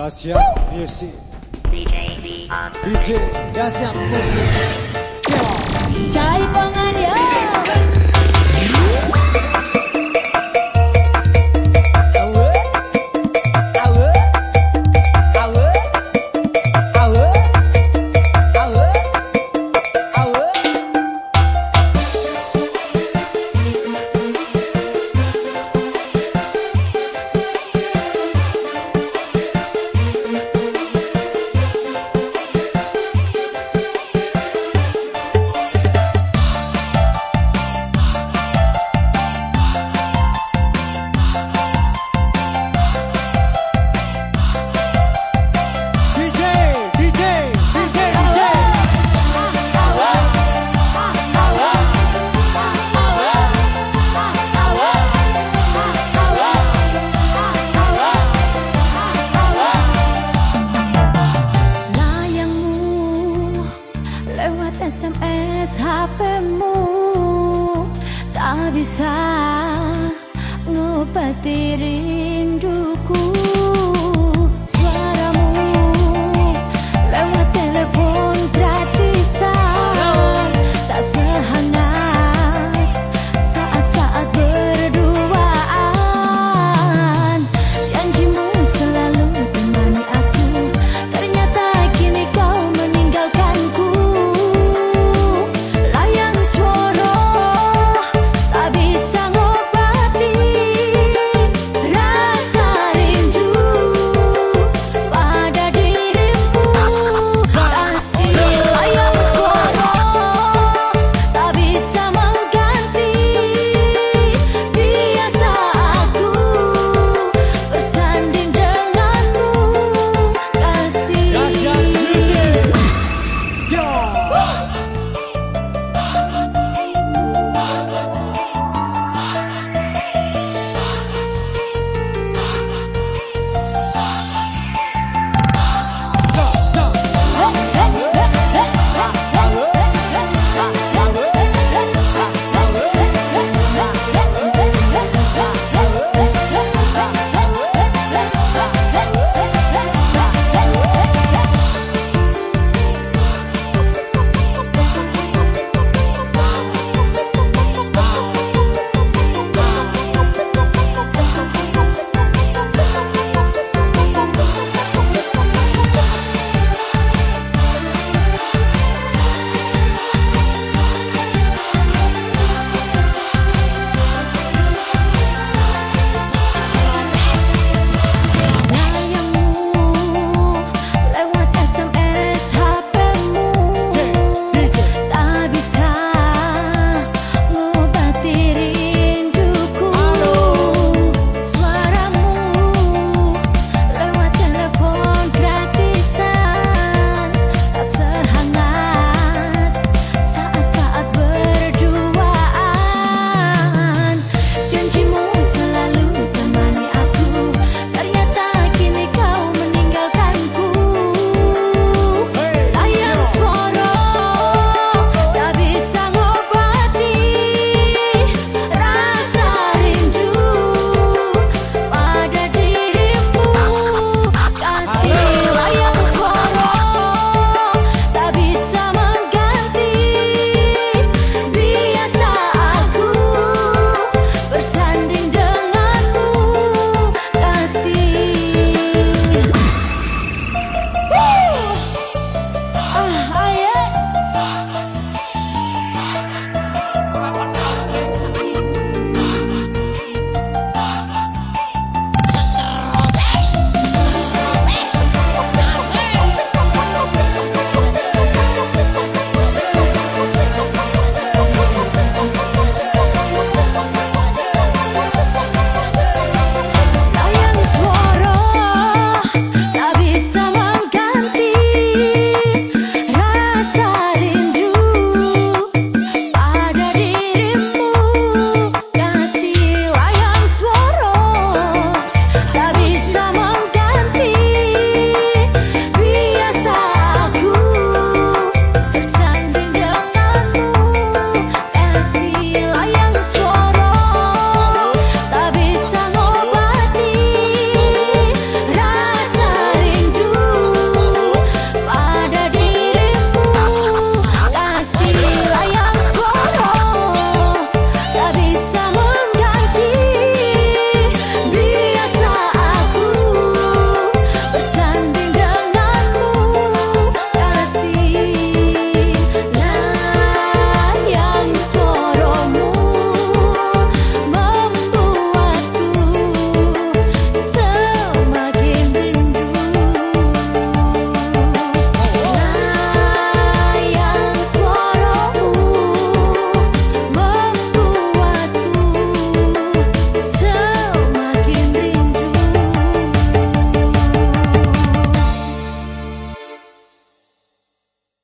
Gracias Music. DJ Gracias Music. Yeah. HPmu Tak bisa ngobati rinduku.